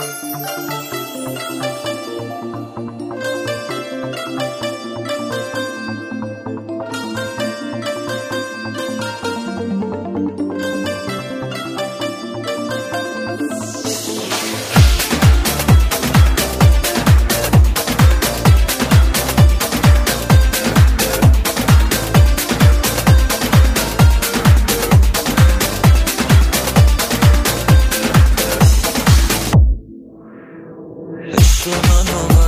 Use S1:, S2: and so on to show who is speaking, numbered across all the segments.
S1: Música Sumanoma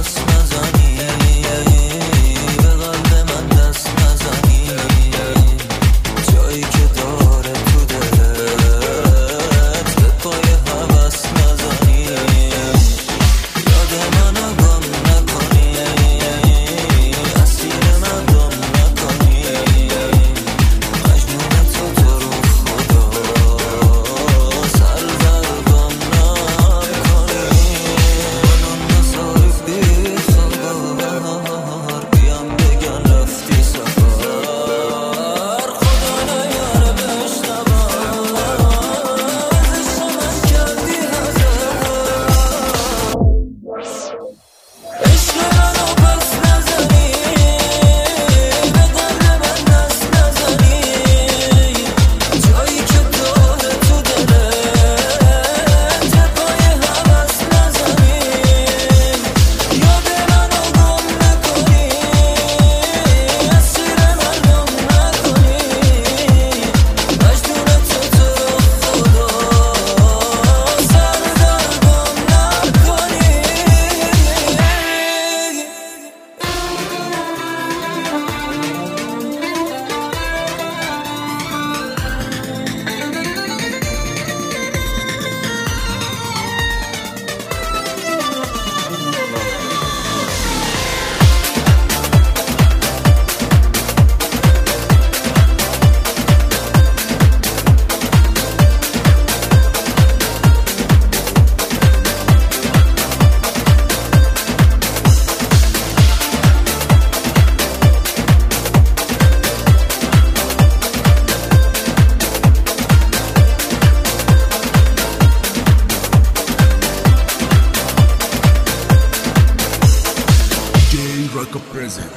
S2: like a present.